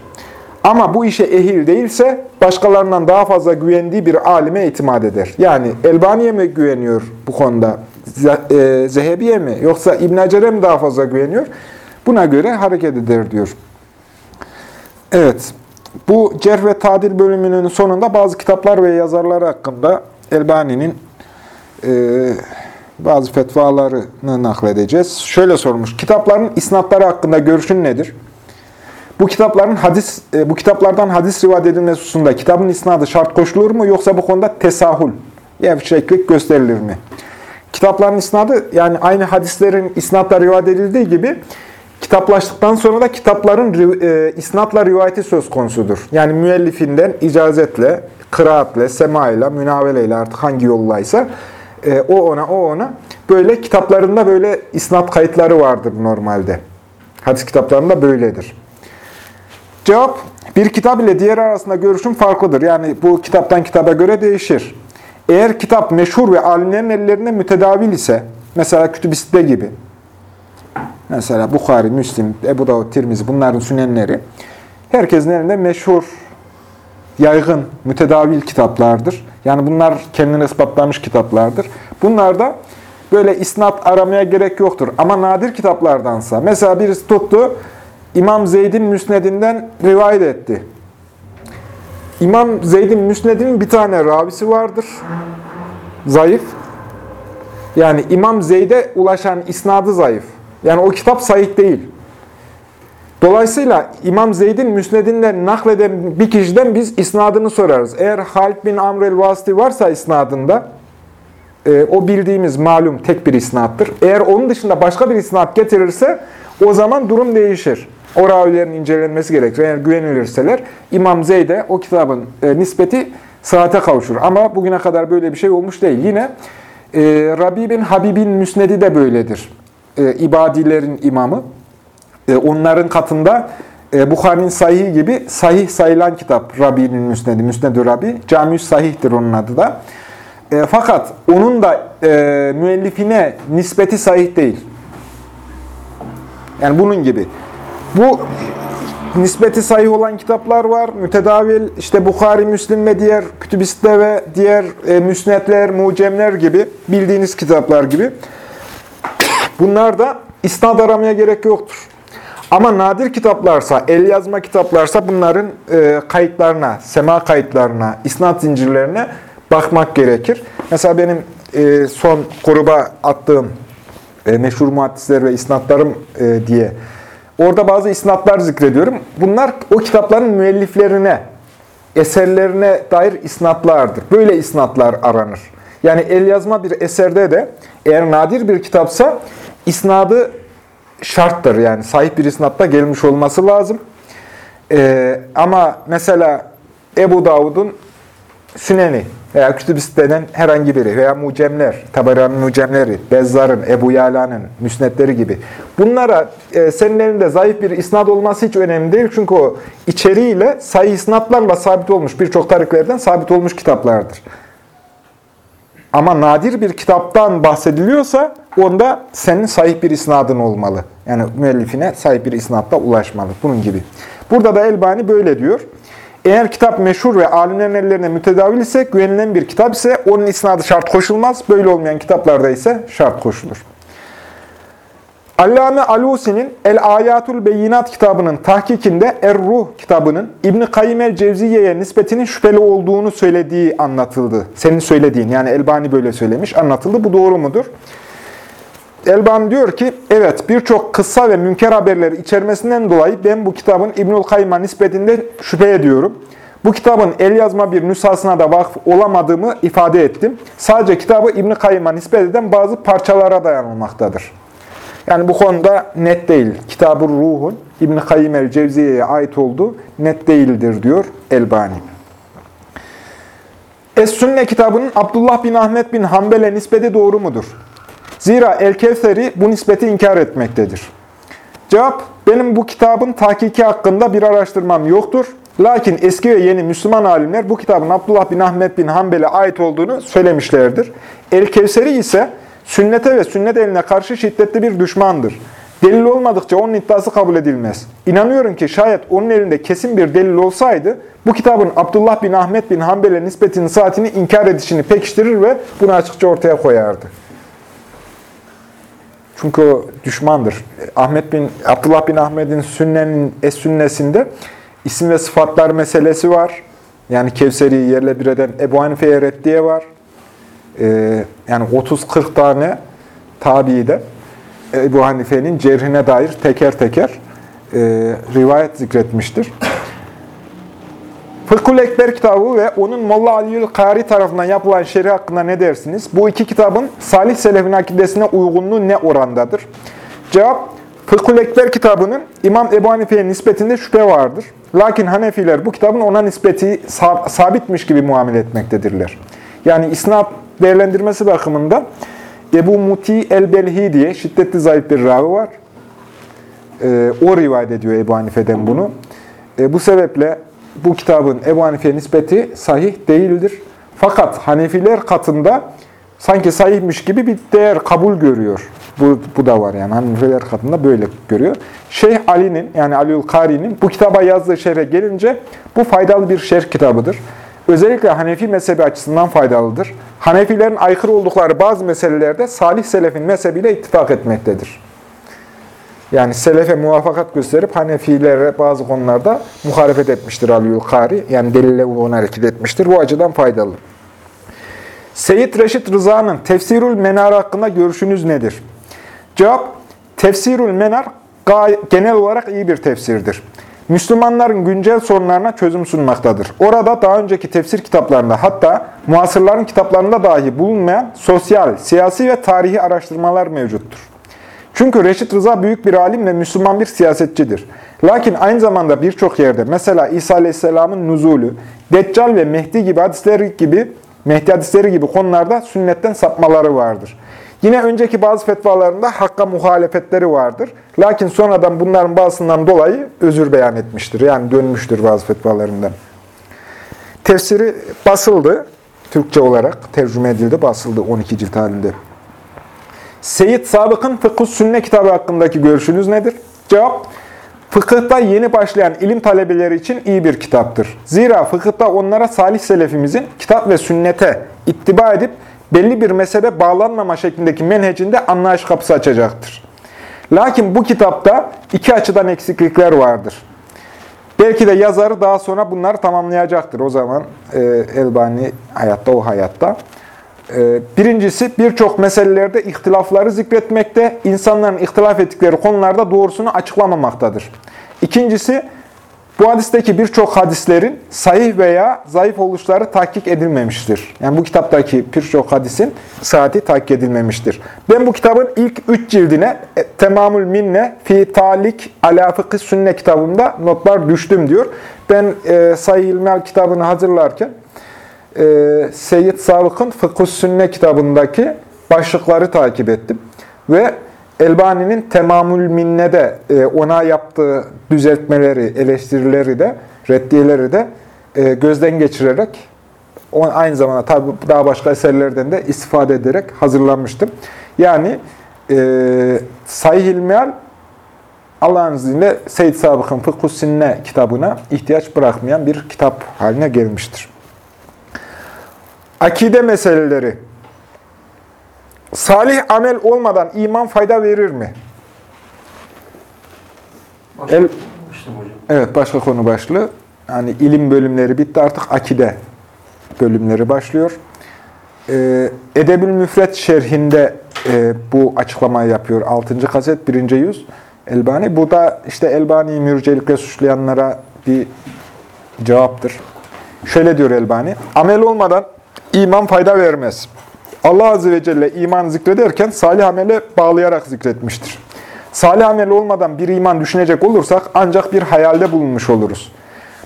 Ama bu işe ehil değilse başkalarından daha fazla güvendiği bir alime itimat eder. Yani Elbani'ye mi güveniyor bu konuda? E, Zehebi'ye mi? Yoksa İbn Hacer'e mi daha fazla güveniyor? Buna göre hareket eder diyor. Evet. Bu cerh ve tadil bölümünün sonunda bazı kitaplar ve yazarlar hakkında Elbani'nin e, bazı fetvalarını nakledeceğiz. Şöyle sormuş. Kitapların isnatları hakkında görüşün nedir? Bu kitapların hadis e, bu kitaplardan hadis rivayet edilmesi hususunda kitabın isnadı şart koşulur mu yoksa bu konuda tesahül, gevşeklik gösterilir mi? Kitapların isnadı yani aynı hadislerin isnatla rivayet edildiği gibi kitaplaştıktan sonra da kitapların e, isnatla rivayeti söz konusudur. Yani müellifinden icazetle, kıraatle, semayla, münaveleyle artık hangi yollaysa e, o ona, o ona böyle kitaplarında böyle isnat kayıtları vardır normalde. Hadis kitaplarında böyledir. Cevap, bir kitap ile diğer arasında görüşüm farklıdır. Yani bu kitaptan kitaba göre değişir. Eğer kitap meşhur ve alimlerin ellerinde mütedavil ise, mesela kütüb gibi, mesela Bukhari, Müslim, Ebu Davud, Tirmizi bunların sünenleri, herkesin elinde meşhur, yaygın, mütedavil kitaplardır. Yani bunlar kendini ispatlamış kitaplardır. Bunlarda böyle isnat aramaya gerek yoktur. Ama nadir kitaplardansa, mesela birisi tuttu, İmam Zeyd'in müsnedinden rivayet etti. İmam Zeyd'in müsnedinin bir tane ravisi vardır. Zayıf. Yani İmam Zeyd'e ulaşan isnadı zayıf. Yani o kitap sahih değil. Dolayısıyla İmam Zeyd'in müsnedinden nakleden bir kişiden biz isnadını sorarız. Eğer Halid bin Amr el-Vasiti varsa isnadında, e, o bildiğimiz malum tek bir isnattır. Eğer onun dışında başka bir isnat getirirse o zaman durum değişir. O ravilerin incelenmesi gerekir. Eğer güvenilirseler İmam Zeyd'e o kitabın e, nispeti saate kavuşur. Ama bugüne kadar böyle bir şey olmuş değil. Yine e, Rabi bin Habib'in müsnedi de böyledir. E, ibadilerin imamı. E, onların katında e, Bukhari'nin sahih gibi sahih sayılan kitap Rabi'nin müsnedi. Müsned-i Rabi. cami sahihtir onun adı da. E, fakat onun da müellifine nispeti sahih değil. Yani bunun gibi. Bu nispeti sayı olan kitaplar var. Mütedavil, işte Bukhari, Müslim ve diğer kütübiste ve diğer e, müsnetler, mucemler gibi bildiğiniz kitaplar gibi. Bunlar da isnad aramaya gerek yoktur. Ama nadir kitaplarsa, el yazma kitaplarsa bunların e, kayıtlarına, sema kayıtlarına, isnat zincirlerine bakmak gerekir. Mesela benim e, son gruba attığım e, meşhur muhaddisler ve isnatlarım e, diye orada bazı isnatlar zikrediyorum. Bunlar o kitapların müelliflerine, eserlerine dair isnatlardır. Böyle isnatlar aranır. Yani el yazma bir eserde de eğer nadir bir kitapsa isnadı şarttır. Yani sahip bir isnatta gelmiş olması lazım. Ee, ama mesela Ebu Davud'un Süneni veya kütüb siteden herhangi biri veya mucemler, Tabarani'nin mucemleri, Bezzar'ın, Ebu Yala'nın müsnetleri gibi. Bunlara e, senin elinde zayıf bir isnat olması hiç önemli değil. Çünkü o içeriğiyle, sayı isnatlarla sabit olmuş, birçok tariklerden sabit olmuş kitaplardır. Ama nadir bir kitaptan bahsediliyorsa onda senin sahip bir isnadın olmalı. Yani müellifine sahip bir isnatla ulaşmalı. Bunun gibi. Burada da Elbani böyle diyor. Eğer kitap meşhur ve alimlerin ellerine mütedavil ise, güvenilen bir kitap ise onun isnadı şart koşulmaz. Böyle olmayan kitaplarda ise şart koşulur. Allame Alusi'nin El-Ayatul Beyinat kitabının tahkikinde Er-Ruh kitabının İbn-i Kayyim el-Cevziye'ye nispetinin şüpheli olduğunu söylediği anlatıldı. Senin söylediğin yani Elbani böyle söylemiş anlatıldı. Bu doğru mudur? Elbani diyor ki, evet birçok kıssa ve münker haberleri içermesinden dolayı ben bu kitabın İbnül Kayyım'a nispetinde şüphe ediyorum. Bu kitabın el yazma bir nüshasına da vakıf olamadığımı ifade ettim. Sadece kitabı İbn-i Kayyım'a nispet eden bazı parçalara dayanılmaktadır. Yani bu konuda net değil. Kitab-ı Ruh'un İbn-i Kayyim el-Cevziye'ye ait olduğu net değildir diyor Elbani. Es-Sünne kitabının Abdullah bin Ahmet bin Hanbel'e nispeti doğru mudur? Zira El-Kevser'i bu nispeti inkar etmektedir. Cevap, benim bu kitabın tahkiki hakkında bir araştırmam yoktur. Lakin eski ve yeni Müslüman alimler bu kitabın Abdullah bin Ahmet bin Hanbel'e ait olduğunu söylemişlerdir. El-Kevser'i ise sünnete ve sünnet eline karşı şiddetli bir düşmandır. Delil olmadıkça onun iddiası kabul edilmez. İnanıyorum ki şayet onun elinde kesin bir delil olsaydı, bu kitabın Abdullah bin Ahmet bin Hanbel'e nispetinin saatini inkar edişini pekiştirir ve bunu açıkça ortaya koyardı. Çünkü o düşmandır. Ahmet bin Abdullah bin Ahmet'in sünnenin es-sünnesinde isim ve sıfatlar meselesi var. Yani Kevseri'yi yerle bir eden Ebu Hanife'ye reddiye var. Ee, yani 30-40 tane tabi de Ebu Hanife'nin cerhine dair teker teker e, rivayet zikretmiştir. Fıkhul Ekber kitabı ve onun Molla Aliül Kari tarafından yapılan şerhi hakkında ne dersiniz? Bu iki kitabın Salih Selef'in akidesine uygunluğu ne orandadır? Cevap, Fıkhul Ekber kitabının İmam Ebu Hanife'ye nispetinde şüphe vardır. Lakin Hanefiler bu kitabın ona nispeti sabitmiş gibi muamele etmektedirler. Yani isnat değerlendirmesi bakımında Ebu Muti el-Belhi diye şiddetli zayıf bir ravi var. Ee, o rivayet ediyor Ebu Hanife'den bunu. E, bu sebeple bu kitabın Ebu Hanife'ye nispeti sahih değildir. Fakat Hanefiler katında sanki sahihmiş gibi bir değer kabul görüyor. Bu, bu da var yani Hanefiler katında böyle görüyor. Şeyh Ali'nin yani Aliül Kari'nin bu kitaba yazdığı şerhe gelince bu faydalı bir şerh kitabıdır. Özellikle Hanefi mezhebi açısından faydalıdır. Hanefilerin aykırı oldukları bazı meselelerde Salih Selef'in mezhebiyle ittifak etmektedir. Yani selefe muvaffakat gösterip Hanefilere bazı konularda muhalefet etmiştir Aliül Kari. Yani delille uygun hareket etmiştir. Bu açıdan faydalı. Seyyid Reşit Rıza'nın Tefsirül Menar hakkında görüşünüz nedir? Cevap, Tefsirül Menar genel olarak iyi bir tefsirdir. Müslümanların güncel sorunlarına çözüm sunmaktadır. Orada daha önceki tefsir kitaplarında hatta muasırların kitaplarında dahi bulunmayan sosyal, siyasi ve tarihi araştırmalar mevcuttur. Çünkü Reşit Rıza büyük bir alim ve Müslüman bir siyasetçidir. Lakin aynı zamanda birçok yerde mesela İsa Aleyhisselam'ın nuzulü, Deccal ve Mehdi gibi hadisleri gibi Mehdi hadisleri gibi konularda sünnetten sapmaları vardır. Yine önceki bazı fetvalarında hakka muhalefetleri vardır. Lakin sonradan bunların bazısından dolayı özür beyan etmiştir. Yani dönmüştür bazı fetvalarından. Tefsiri basıldı. Türkçe olarak tercüme edildi, basıldı 12 cilt halinde. Seyyid Sabık'ın Fıkıh Sünne kitabı hakkındaki görüşünüz nedir? Cevap, fıkıhta yeni başlayan ilim talebeleri için iyi bir kitaptır. Zira fıkıhta onlara salih selefimizin kitap ve sünnete ittiba edip belli bir mezhebe bağlanmama şeklindeki menhecinde anlayış kapısı açacaktır. Lakin bu kitapta iki açıdan eksiklikler vardır. Belki de yazarı daha sonra bunları tamamlayacaktır. O zaman e, Elbani hayatta, o hayatta. E, birincisi birçok meselelerde ihtilafları zikretmekte, insanların ihtilaf ettikleri konularda doğrusunu açıklamamaktadır. İkincisi, bu hadisteki birçok hadislerin sahih veya zayıf oluşları tahkik edilmemiştir. Yani bu kitaptaki birçok hadisin saati tahkik edilmemiştir. Ben bu kitabın ilk üç cildine e, Temamül Minne fi Talik ala Fıkıh Sünne kitabımda notlar düştüm diyor. Ben e, Sahih İlmihal kitabını hazırlarken e, Seyyid Sabık'ın Fıkıh Sünne kitabındaki başlıkları takip ettim. Ve Elbani'nin Temamül Minne'de e, ona yaptığı düzeltmeleri, eleştirileri de, reddiyeleri de e, gözden geçirerek aynı zamanda tabi daha başka eserlerden de istifade ederek hazırlanmıştım. Yani e, Sahih İlmihal Allah'ın izniyle Seyyid Sabık'ın Fıkhü Sinne kitabına ihtiyaç bırakmayan bir kitap haline gelmiştir. Akide meseleleri Salih amel olmadan iman fayda verir mi? Başka El, hocam. evet, başka konu başlığı. Yani ilim bölümleri bitti, artık akide bölümleri başlıyor. Ee, Edebül Müfret şerhinde e, bu açıklamayı yapıyor. 6. kaset 1. yüz Elbani. Bu da işte Elbani'yi mürcelikle suçlayanlara bir cevaptır. Şöyle diyor Elbani. Amel olmadan iman fayda vermez. Allah Azze ve Celle iman zikrederken salih amele bağlayarak zikretmiştir. Salih amel olmadan bir iman düşünecek olursak ancak bir hayalde bulunmuş oluruz.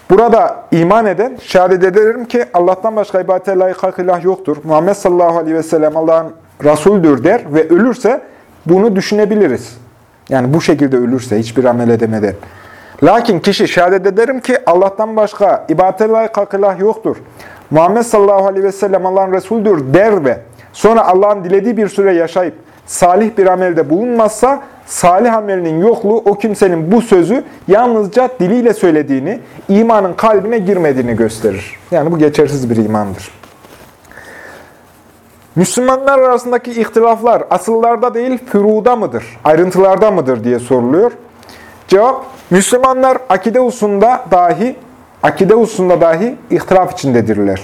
Burada iman eden, şehadet ederim ki Allah'tan başka ibadete layık hak ilah yoktur. Muhammed sallallahu aleyhi ve sellem Allah'ın Resul'dür der ve ölürse bunu düşünebiliriz. Yani bu şekilde ölürse hiçbir amel edemeden. Lakin kişi şehadet ederim ki Allah'tan başka ibadete layık hak ilah yoktur. Muhammed sallallahu aleyhi ve sellem Allah'ın Resul'dür der ve sonra Allah'ın dilediği bir süre yaşayıp salih bir amelde bulunmazsa salih amelinin yokluğu o kimsenin bu sözü yalnızca diliyle söylediğini, imanın kalbine girmediğini gösterir. Yani bu geçersiz bir imandır. Müslümanlar arasındaki ihtilaflar asıllarda değil füruda mıdır, ayrıntılarda mıdır diye soruluyor. Cevap, Müslümanlar akide hususunda dahi, akide hususunda dahi ihtilaf içindedirler.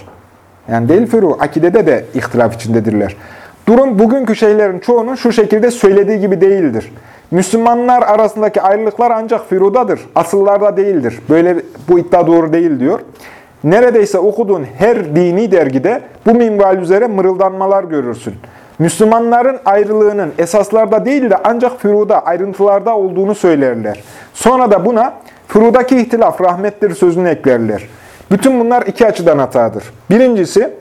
Yani değil furu, akidede de ihtilaf içindedirler. Durum bugünkü şeylerin çoğunun şu şekilde söylediği gibi değildir. Müslümanlar arasındaki ayrılıklar ancak firudadır, asıllarda değildir. Böyle bu iddia doğru değil diyor. Neredeyse okuduğun her dini dergide bu minval üzere mırıldanmalar görürsün. Müslümanların ayrılığının esaslarda değil de ancak firuda, ayrıntılarda olduğunu söylerler. Sonra da buna furudaki ihtilaf rahmettir sözünü eklerler. Bütün bunlar iki açıdan hatadır. Birincisi,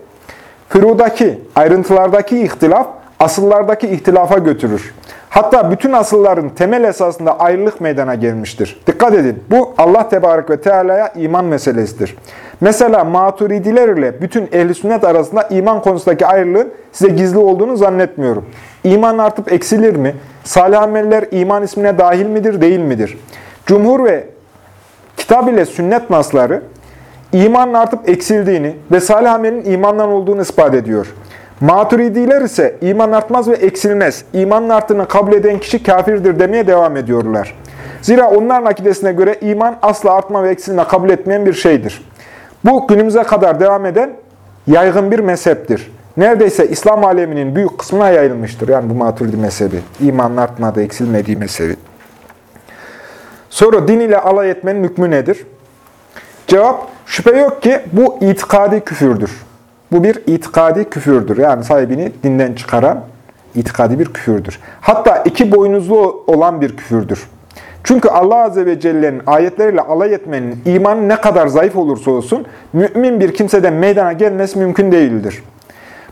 furudaki, ayrıntılardaki ihtilaf asıllardaki ihtilafa götürür. Hatta bütün asılların temel esasında ayrılık meydana gelmiştir. Dikkat edin, bu Allah Tebarek ve Teala'ya iman meselesidir. Mesela maturidiler ile bütün ehli sünnet arasında iman konusundaki ayrılığın size gizli olduğunu zannetmiyorum. İman artıp eksilir mi? Salih ameller iman ismine dahil midir, değil midir? Cumhur ve kitap ile sünnet nasları imanın artıp eksildiğini ve salih amelin imandan olduğunu ispat ediyor. Maturidiler ise iman artmaz ve eksilmez. İmanın arttığını kabul eden kişi kafirdir demeye devam ediyorlar. Zira onların akidesine göre iman asla artma ve eksilme kabul etmeyen bir şeydir. Bu günümüze kadar devam eden yaygın bir mezheptir. Neredeyse İslam aleminin büyük kısmına yayılmıştır. Yani bu maturidi mezhebi. İmanın artmadığı, eksilmediği mezhebi. Soru, din ile alay etmenin hükmü nedir? Cevap, şüphe yok ki bu itikadi küfürdür. Bu bir itikadi küfürdür. Yani sahibini dinden çıkaran itikadi bir küfürdür. Hatta iki boynuzlu olan bir küfürdür. Çünkü Allah Azze ve Celle'nin ayetleriyle alay etmenin imanı ne kadar zayıf olursa olsun mümin bir kimseden meydana gelmesi mümkün değildir.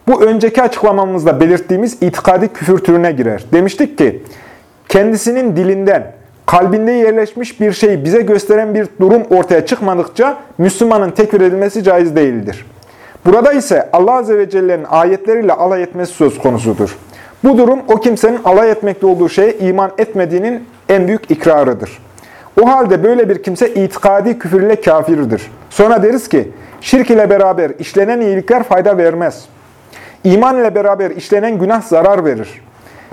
Bu önceki açıklamamızda belirttiğimiz itikadi küfür türüne girer. Demiştik ki kendisinin dilinden, kalbinde yerleşmiş bir şeyi bize gösteren bir durum ortaya çıkmadıkça Müslümanın tekfir edilmesi caiz değildir. Burada ise Allah Azze ve Celle'nin ayetleriyle alay etmesi söz konusudur. Bu durum o kimsenin alay etmekte olduğu şeye iman etmediğinin en büyük ikrarıdır. O halde böyle bir kimse itikadi küfür ile kafirdir. Sonra deriz ki, şirk ile beraber işlenen iyilikler fayda vermez. İman ile beraber işlenen günah zarar verir.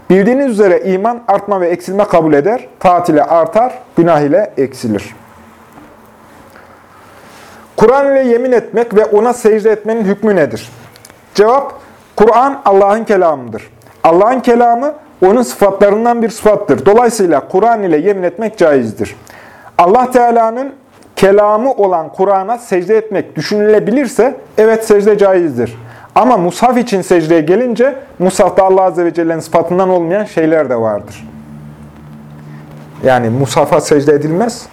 Bildiğiniz üzere iman artma ve eksilme kabul eder. Taat ile artar, günah ile eksilir. Kur'an ile yemin etmek ve ona secde etmenin hükmü nedir? Cevap, Kur'an Allah'ın kelamıdır. Allah'ın kelamı onun sıfatlarından bir sıfattır. Dolayısıyla Kur'an ile yemin etmek caizdir. Allah Teala'nın kelamı olan Kur'an'a secde etmek düşünülebilirse evet secde caizdir. Ama Mushaf için secdeye gelince Mushaf'ta Allah Azze ve Celle'nin sıfatından olmayan şeyler de vardır. Yani Mushaf'a secde edilmez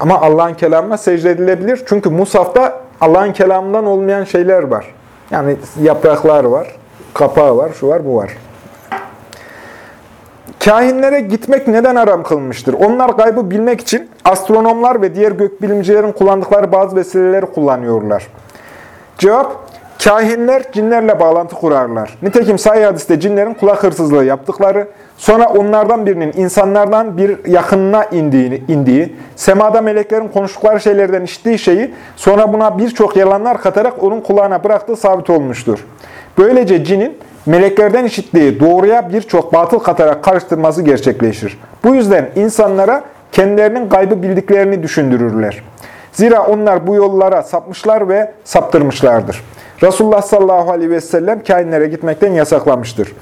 ama Allah'ın kelamına secde edilebilir. Çünkü Mushaf'ta Allah'ın kelamından olmayan şeyler var. Yani yapraklar var, kapağı var, şu var, bu var. Kahinlere gitmek neden haram kılınmıştır? Onlar gaybı bilmek için astronomlar ve diğer gökbilimcilerin kullandıkları bazı vesileleri kullanıyorlar. Cevap, kahinler cinlerle bağlantı kurarlar. Nitekim sahih hadiste cinlerin kulak hırsızlığı yaptıkları, sonra onlardan birinin insanlardan bir yakınına indiğini, indiği, semada meleklerin konuştukları şeylerden işittiği şeyi, sonra buna birçok yalanlar katarak onun kulağına bıraktığı sabit olmuştur. Böylece cinin meleklerden işittiği doğruya birçok batıl katarak karıştırması gerçekleşir. Bu yüzden insanlara kendilerinin gaybı bildiklerini düşündürürler. Zira onlar bu yollara sapmışlar ve saptırmışlardır. Resulullah sallallahu aleyhi ve sellem kainlere gitmekten yasaklamıştır.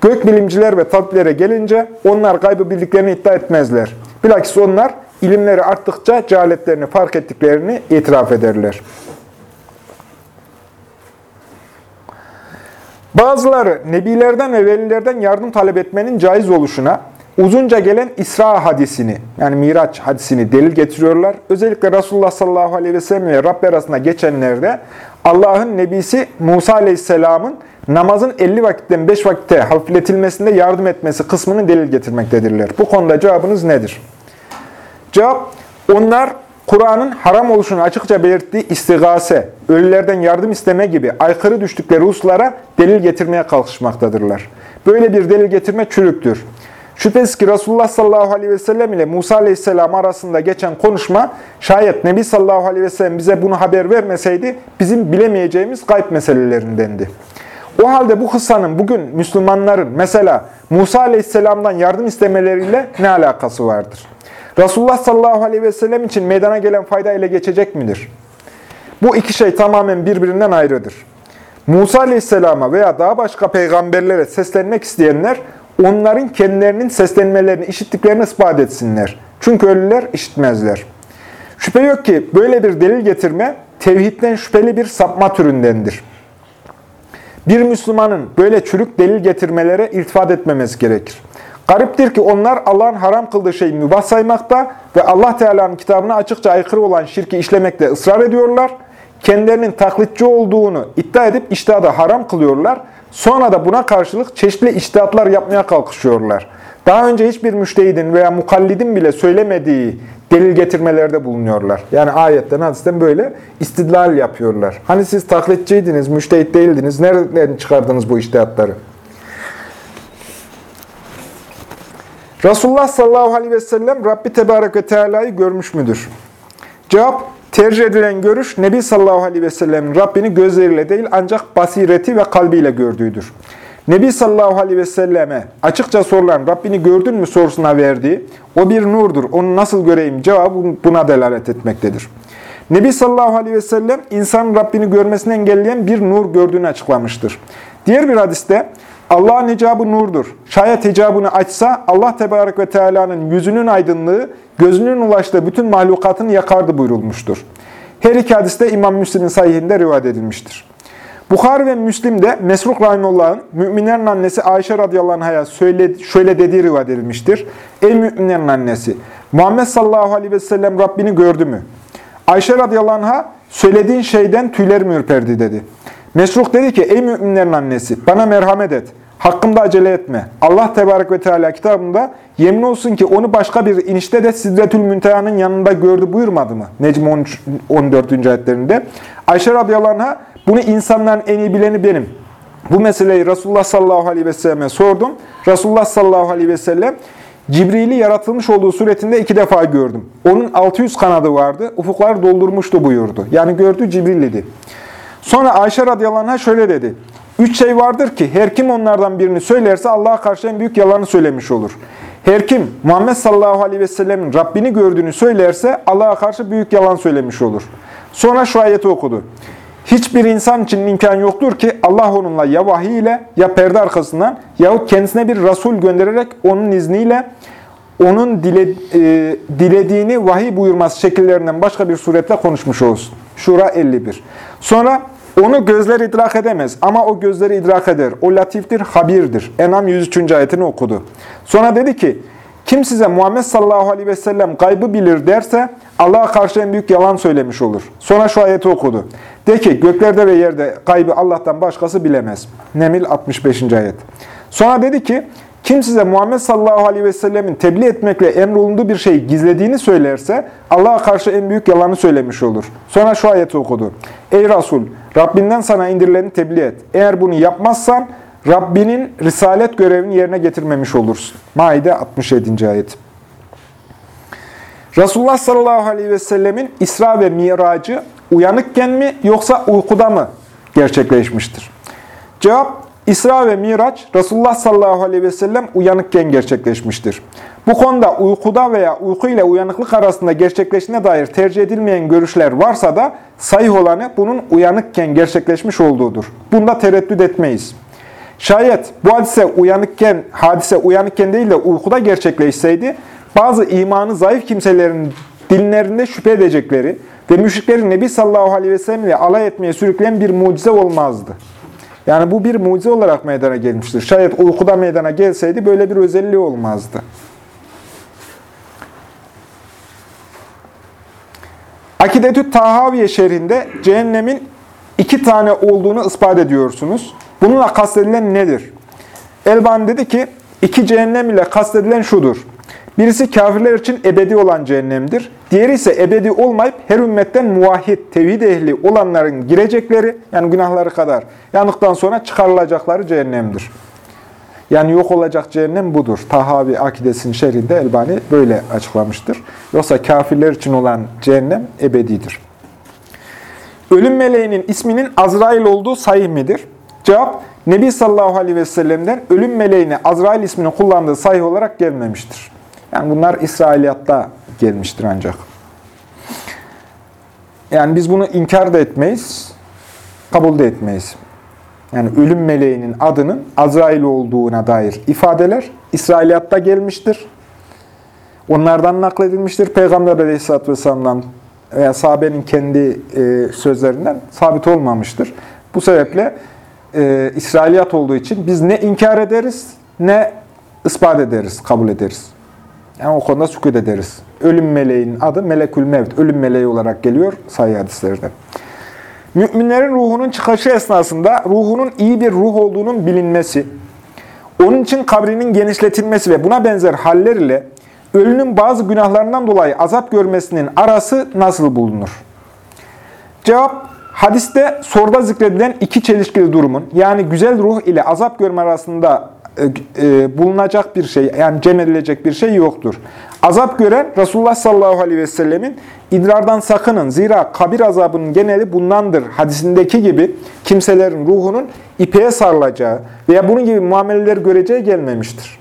Gökbilimciler ve tabiplere gelince onlar gaybı bildiklerini iddia etmezler. Bilakis onlar ilimleri arttıkça cehaletlerini fark ettiklerini itiraf ederler. Bazıları nebilerden ve velilerden yardım talep etmenin caiz oluşuna, uzunca gelen İsra hadisini, yani Miraç hadisini delil getiriyorlar. Özellikle Resulullah sallallahu aleyhi ve sellem ve Rabbi arasında geçenlerde Allah'ın nebisi Musa aleyhisselamın namazın 50 vakitten 5 vakitte hafifletilmesinde yardım etmesi kısmını delil getirmektedirler. Bu konuda cevabınız nedir? Cevap, onlar Kur'an'ın haram oluşunu açıkça belirttiği istigase, ölülerden yardım isteme gibi aykırı düştükleri hususlara delil getirmeye kalkışmaktadırlar. Böyle bir delil getirme çürüktür. Şüphesiz ki Resulullah sallallahu aleyhi ve sellem ile Musa aleyhisselam arasında geçen konuşma, şayet Nebi sallallahu aleyhi ve sellem bize bunu haber vermeseydi, bizim bilemeyeceğimiz gayb meselelerindendi. O halde bu kıssanın bugün Müslümanların mesela Musa aleyhisselamdan yardım istemeleriyle ne alakası vardır? Resulullah sallallahu aleyhi ve sellem için meydana gelen fayda ile geçecek midir? Bu iki şey tamamen birbirinden ayrıdır. Musa aleyhisselama veya daha başka peygamberlere seslenmek isteyenler, onların kendilerinin seslenmelerini işittiklerini ispat etsinler. Çünkü ölüler işitmezler. Şüphe yok ki böyle bir delil getirme, tevhidden şüpheli bir sapma türündendir. Bir Müslümanın böyle çürük delil getirmelere iltifat etmemesi gerekir. Gariptir ki onlar Allah'ın haram kıldığı şeyi mübah saymakta ve Allah Teala'nın kitabına açıkça aykırı olan şirki işlemekte ısrar ediyorlar. Kendilerinin taklitçi olduğunu iddia edip iştihada haram kılıyorlar. Sonra da buna karşılık çeşitli iştihatlar yapmaya kalkışıyorlar. Daha önce hiçbir müştehidin veya mukallidin bile söylemediği delil getirmelerde bulunuyorlar. Yani ayetten, hadisten böyle istidlal yapıyorlar. Hani siz taklitçiydiniz, müştehit değildiniz, nereden çıkardınız bu iştihatları? Resulullah sallallahu aleyhi ve sellem Rabbi Tebarek ve Teala'yı görmüş müdür? Cevap, tercih edilen görüş Nebi sallallahu aleyhi ve sellemin Rabbini gözleriyle değil ancak basireti ve kalbiyle gördüğüdür. Nebi sallallahu aleyhi ve selleme açıkça sorulan Rabbini gördün mü sorusuna verdiği o bir nurdur, onu nasıl göreyim cevabı buna delalet etmektedir. Nebi sallallahu aleyhi ve sellem insanın Rabbini görmesini engelleyen bir nur gördüğünü açıklamıştır. Diğer bir hadiste Allah'ın hicabı nurdur. Şayet hicabını açsa Allah Tebarek ve Teala'nın yüzünün aydınlığı gözünün ulaştığı bütün mahlukatını yakardı buyurulmuştur. Her iki hadiste İmam Müslim'in sahihinde rivayet edilmiştir. Bukhari ve Müslim'de Mesruk Rahimullah'ın müminlerin annesi Ayşe radıyallahu anh'a şöyle, şöyle dediği rivayet edilmiştir. Ey müminlerin annesi! Muhammed sallallahu aleyhi ve sellem Rabbini gördü mü? Ayşe radıyallahu anh'a söylediğin şeyden tüylerim ürperdi dedi. Mesruk dedi ki, ey müminlerin annesi, bana merhamet et. Hakkımda acele etme. Allah Tebarek ve Teala kitabında yemin olsun ki onu başka bir inişte de Sidretül Münteha'nın yanında gördü buyurmadı mı? Necm 13, 14. ayetlerinde. Ayşe radıyallahu anh'a bunu insanların en iyi bileni benim. Bu meseleyi Resulullah sallallahu aleyhi ve selleme sordum. Resulullah sallallahu aleyhi ve sellem Cibril'i yaratılmış olduğu suretinde iki defa gördüm. Onun 600 kanadı vardı. Ufukları doldurmuştu buyurdu. Yani gördü Cibril idi. Sonra Ayşe radıyallahu anh'a şöyle dedi. Üç şey vardır ki her kim onlardan birini söylerse Allah'a karşı en büyük yalanı söylemiş olur. Her kim Muhammed sallallahu aleyhi ve sellemin Rabbini gördüğünü söylerse Allah'a karşı büyük yalan söylemiş olur. Sonra şu ayeti okudu. Hiçbir insan için imkan yoktur ki Allah onunla ya vahiy ile ya perde arkasından yahut kendisine bir Resul göndererek onun izniyle onun dile, e, dilediğini vahiy buyurması şekillerinden başka bir suretle konuşmuş olsun. Şura 51. Sonra onu gözler idrak edemez ama o gözleri idrak eder. O latiftir, habirdir. Enam 103. ayetini okudu. Sonra dedi ki, kim size Muhammed sallallahu aleyhi ve sellem gaybı bilir derse Allah'a karşı en büyük yalan söylemiş olur. Sonra şu ayeti okudu. De ki göklerde ve yerde gaybı Allah'tan başkası bilemez. Nemil 65. ayet. Sonra dedi ki kim size Muhammed sallallahu aleyhi ve sellemin tebliğ etmekle emrolunduğu bir şeyi gizlediğini söylerse Allah'a karşı en büyük yalanı söylemiş olur. Sonra şu ayeti okudu. Ey Resul! Rabbinden sana indirileni tebliğ et. Eğer bunu yapmazsan Rabbinin risalet görevini yerine getirmemiş olursun. Maide 67. ayet. Resulullah sallallahu aleyhi ve sellemin İsra ve Miracı uyanıkken mi yoksa uykuda mı gerçekleşmiştir? Cevap, İsra ve Miraç Resulullah sallallahu aleyhi ve sellem uyanıkken gerçekleşmiştir. Bu konuda uykuda veya uyku ile uyanıklık arasında gerçekleştiğine dair tercih edilmeyen görüşler varsa da sayı olanı bunun uyanıkken gerçekleşmiş olduğudur. Bunda tereddüt etmeyiz. Şayet bu hadise uyanıkken, hadise uyanıkken değil de uykuda gerçekleşseydi, bazı imanı zayıf kimselerin dinlerinde şüphe edecekleri ve müşriklerin Nebi sallallahu aleyhi ve sellem ile alay etmeye sürükleyen bir mucize olmazdı. Yani bu bir mucize olarak meydana gelmiştir. Şayet uykuda meydana gelseydi böyle bir özelliği olmazdı. Akidetü Tahaviye şerhinde cehennemin iki tane olduğunu ispat ediyorsunuz. Bununla kastedilen nedir? Elban dedi ki, iki cehennem ile kastedilen şudur. Birisi kafirler için ebedi olan cehennemdir. Diğeri ise ebedi olmayıp her ümmetten muvahhid, tevhid ehli olanların girecekleri, yani günahları kadar yandıktan sonra çıkarılacakları cehennemdir. Yani yok olacak cehennem budur. Tahavi akidesinin şerhinde Elbani böyle açıklamıştır. Yoksa kafirler için olan cehennem ebedidir. Ölüm meleğinin isminin Azrail olduğu sahih midir? Cevap, Nebi sallallahu aleyhi ve sellem'den ölüm meleğine Azrail ismini kullandığı sahih olarak gelmemiştir. Yani bunlar İsrailiyatta gelmiştir ancak. Yani biz bunu inkar da etmeyiz, kabul de etmeyiz. Yani ölüm meleğinin adının Azrail olduğuna dair ifadeler İsrailiyatta gelmiştir. Onlardan nakledilmiştir. Peygamber Aleyhisselatü Vesselam'dan veya sahabenin kendi e, sözlerinden sabit olmamıştır. Bu sebeple e, İsrailiyat olduğu için biz ne inkar ederiz ne ispat ederiz, kabul ederiz. Yani o konuda sükut ederiz. Ölüm meleğinin adı Melekül Mevt. Ölüm meleği olarak geliyor sayı hadislerde. Müminlerin ruhunun çıkışı esnasında ruhunun iyi bir ruh olduğunun bilinmesi, onun için kabrinin genişletilmesi ve buna benzer haller ile ölünün bazı günahlarından dolayı azap görmesinin arası nasıl bulunur? Cevap, hadiste soruda zikredilen iki çelişkili durumun, yani güzel ruh ile azap görme arasında e, e, bulunacak bir şey, yani cem edilecek bir şey yoktur. Azap gören Resulullah sallallahu aleyhi ve sellemin idrardan sakının zira kabir azabının geneli bundandır hadisindeki gibi kimselerin ruhunun ipeğe sarılacağı veya bunun gibi muameleler göreceği gelmemiştir.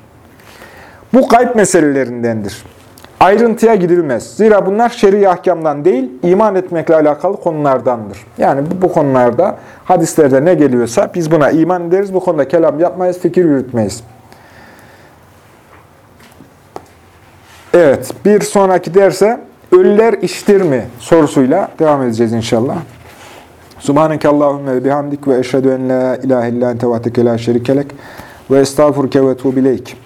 Bu kayıp meselelerindendir. Ayrıntıya gidilmez. Zira bunlar şer'i ahkamdan değil, iman etmekle alakalı konulardandır. Yani bu, konularda hadislerde ne geliyorsa biz buna iman ederiz. Bu konuda kelam yapmayız, fikir yürütmeyiz. Evet, bir sonraki derse ölüler iştir mi sorusuyla devam edeceğiz inşallah. Subhaneke Allahümme bihamdik ve eşhedü en la ilahe illa ente ve ve estağfurke ve tuğbileyk.